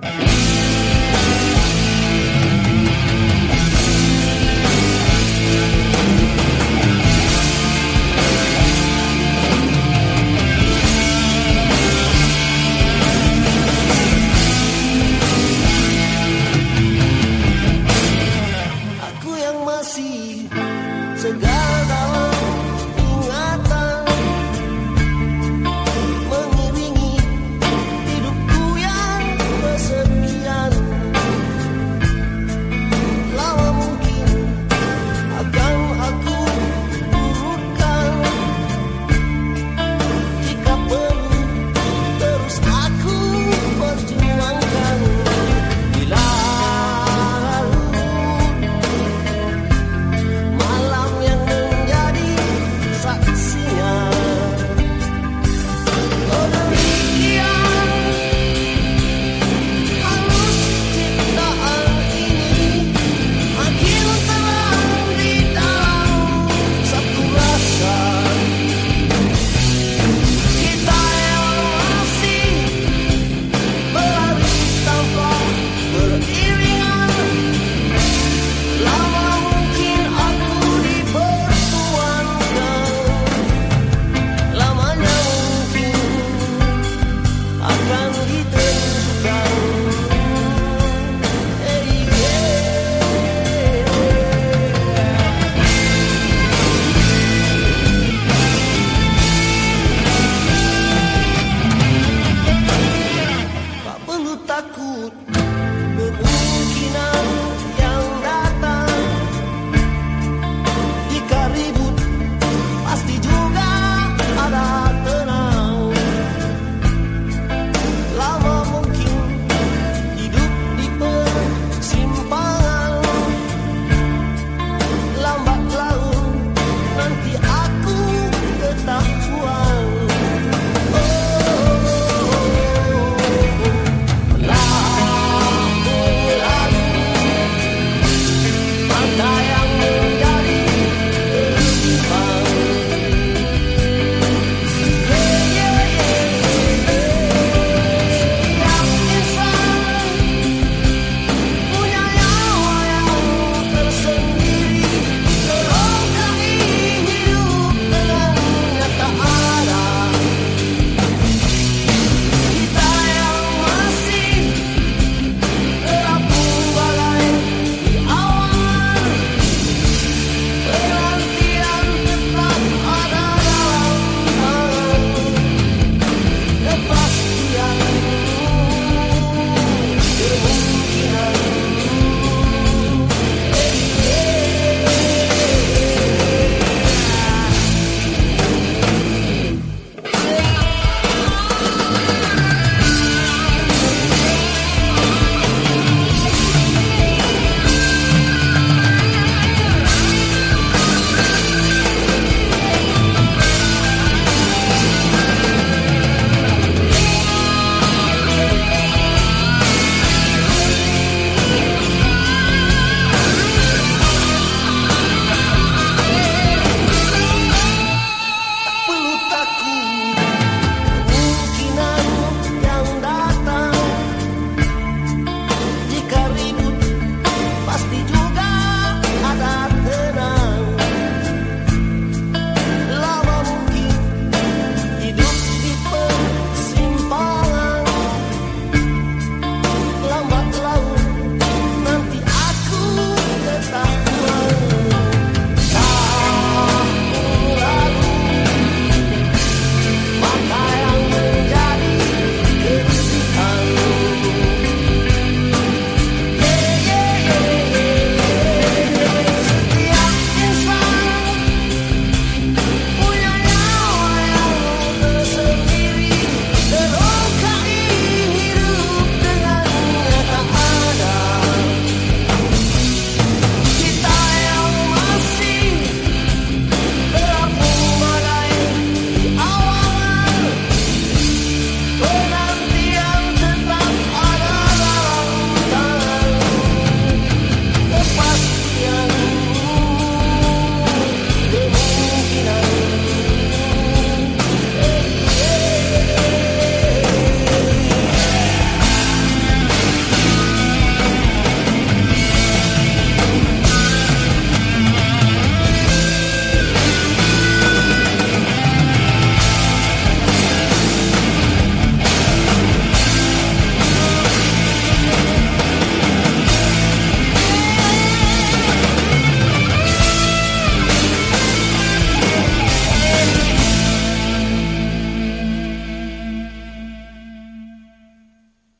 Bye.